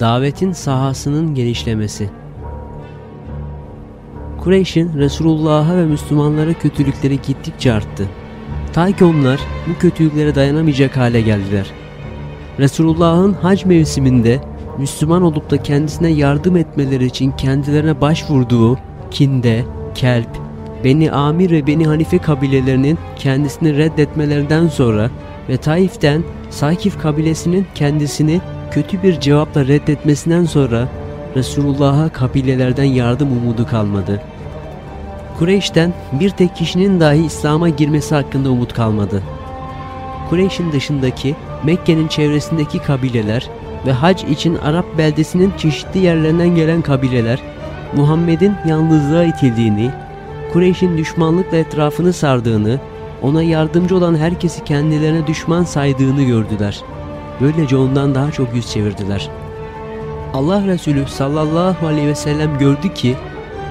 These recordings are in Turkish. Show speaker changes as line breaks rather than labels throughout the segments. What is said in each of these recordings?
Davetin sahasının genişlemesi Kureyş'in Resulullah'a ve Müslümanlara kötülükleri gittikçe arttı. Ta ki onlar bu kötülüklere dayanamayacak hale geldiler. Resulullah'ın hac mevsiminde Müslüman olup da kendisine yardım etmeleri için kendilerine başvurduğu Kinde, Kelp, Beni Amir ve Beni Hanife kabilelerinin kendisini reddetmelerinden sonra ve Taif'ten Sakif kabilesinin kendisini kötü bir cevapla reddetmesinden sonra Resulullah'a kabilelerden yardım umudu kalmadı. Kureyş'ten bir tek kişinin dahi İslam'a girmesi hakkında umut kalmadı. Kureyş'in dışındaki Mekke'nin çevresindeki kabileler ve hac için Arap beldesinin çeşitli yerlerinden gelen kabileler Muhammed'in yalnızlığa itildiğini, Kureyş'in düşmanlıkla etrafını sardığını, ona yardımcı olan herkesi kendilerine düşman saydığını gördüler. Böylece ondan daha çok yüz çevirdiler. Allah Resulü sallallahu aleyhi ve sellem gördü ki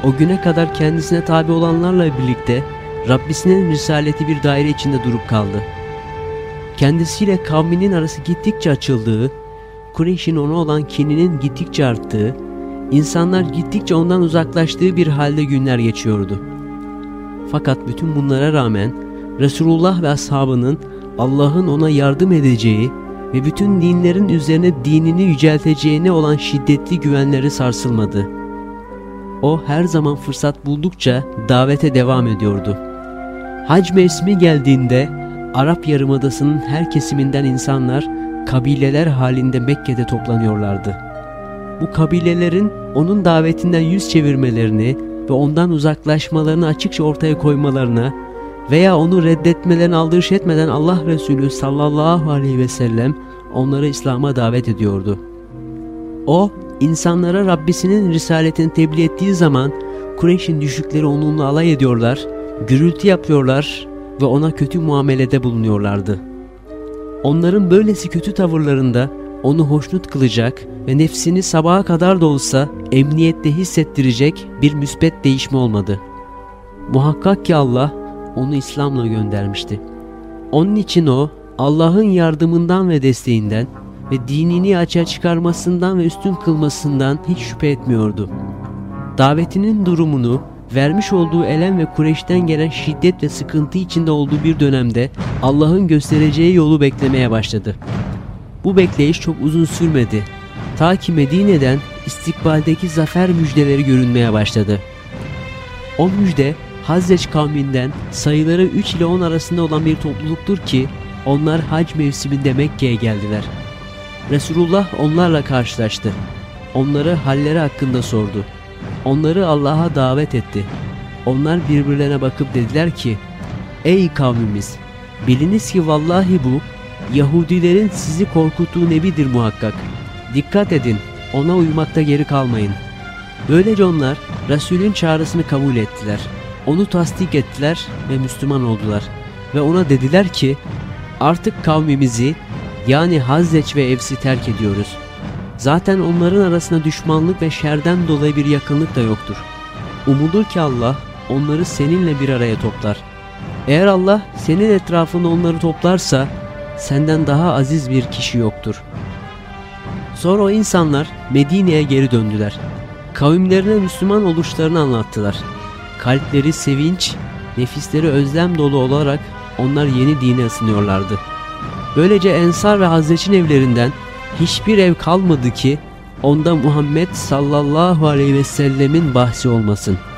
o güne kadar kendisine tabi olanlarla birlikte Rabbisinin risaleti bir daire içinde durup kaldı. Kendisiyle kavminin arası gittikçe açıldığı, Kureyş'in ona olan kininin gittikçe arttığı, insanlar gittikçe ondan uzaklaştığı bir halde günler geçiyordu. Fakat bütün bunlara rağmen Resulullah ve ashabının Allah'ın ona yardım edeceği ve bütün dinlerin üzerine dinini yücelteceğine olan şiddetli güvenleri sarsılmadı. O her zaman fırsat buldukça davete devam ediyordu. Hac mevsimi geldiğinde Arap Yarımadası'nın her kesiminden insanlar kabileler halinde Mekke'de toplanıyorlardı. Bu kabilelerin onun davetinden yüz çevirmelerini ve ondan uzaklaşmalarını açıkça ortaya koymalarına veya onu reddetmelerini aldırış etmeden Allah Resulü sallallahu aleyhi ve sellem onları İslam'a davet ediyordu. O, insanlara Rabbisinin risaletini tebliğ ettiği zaman Kureyş'in düşükleri onunla alay ediyorlar, gürültü yapıyorlar ve ona kötü muamelede bulunuyorlardı. Onların böylesi kötü tavırlarında onu hoşnut kılacak ve nefsini sabaha kadar da olsa emniyette hissettirecek bir müsbet değişme olmadı. Muhakkak ki Allah onu İslam'la göndermişti. Onun için o Allah'ın yardımından ve desteğinden ve dinini açığa çıkarmasından ve üstün kılmasından hiç şüphe etmiyordu. Davetinin durumunu vermiş olduğu elem ve Kureyş'ten gelen şiddet ve sıkıntı içinde olduğu bir dönemde Allah'ın göstereceği yolu beklemeye başladı. Bu bekleyiş çok uzun sürmedi. Ta ki Medine'den istikbaldeki zafer müjdeleri görünmeye başladı. O müjde Hazreç kavminden sayıları 3 ile 10 arasında olan bir topluluktur ki onlar hac mevsiminde Mekke'ye geldiler. Resulullah onlarla karşılaştı. Onları halleri hakkında sordu. Onları Allah'a davet etti. Onlar birbirlerine bakıp dediler ki, Ey kavmimiz! Biliniz ki vallahi bu, Yahudilerin sizi korkuttuğu nebidir muhakkak. Dikkat edin, ona uymakta geri kalmayın. Böylece onlar Resulün çağrısını kabul ettiler. Onu tasdik ettiler ve Müslüman oldular. Ve ona dediler ki, artık kavmimizi yani Hazreç ve Evs'i terk ediyoruz. Zaten onların arasında düşmanlık ve şerden dolayı bir yakınlık da yoktur. Umulur ki Allah onları seninle bir araya toplar. Eğer Allah senin etrafında onları toplarsa senden daha aziz bir kişi yoktur. Sonra o insanlar Medine'ye geri döndüler. Kavimlerine Müslüman oluşlarını anlattılar. Kalpleri sevinç, nefisleri özlem dolu olarak onlar yeni dine ısınıyorlardı. Böylece Ensar ve Hazreç'in evlerinden hiçbir ev kalmadı ki onda Muhammed sallallahu aleyhi ve sellemin bahsi olmasın.''